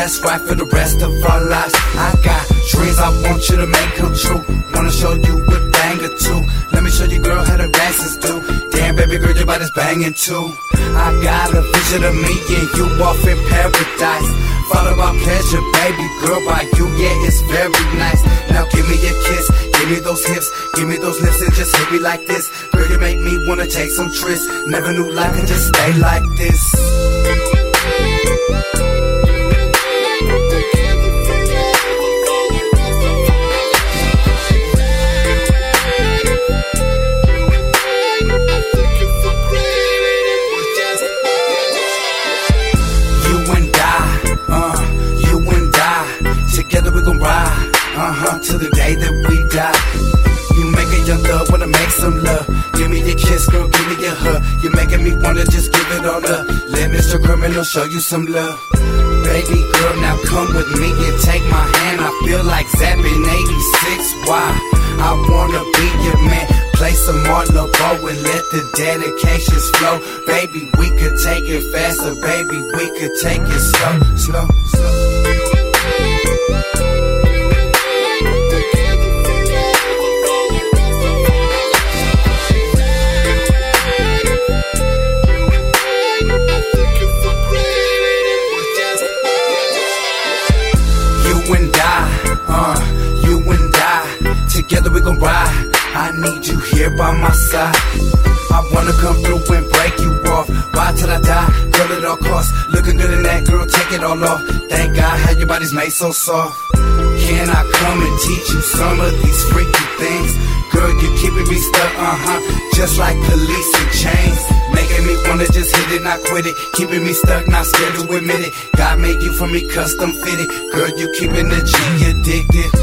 That's right for the rest of our lives. I got dreams I want you to make come true. Wanna show you a thing or two. Let me show you, girl, how the dances do. Damn, baby girl, your body's banging too. I got a vision of me and you off in paradise. Follow my pleasure, baby girl, by you, yeah, it's very nice. Now give me a kiss, give me those hips, give me those lips, and just hit me like this. Girl, you make me wanna take some trips. Never knew life could just stay like this. Give me a kiss, girl, give me a hug. You're making me wanna just give it all up. Let Mr. Criminal show you some love. Baby girl, now come with me and take my hand. I feel like zapping 86. Why? I wanna be your man. Play some more LeBeau and let the dedications flow. Baby, we could take it faster. Baby, we could take it slow, slow, slow. Here by my side. I wanna come through and break you off. Ride till I die, girl at all costs. Looking good in that girl, take it all off. Thank God how your body's made so soft. Can I come and teach you some of these freaky things? Girl, you keeping me stuck, uh huh. Just like police and chains. Making me wanna just hit it, not quit it. Keeping me stuck, not scared to admit it. God made you for me, custom fitted. Girl, you keeping the G addicted.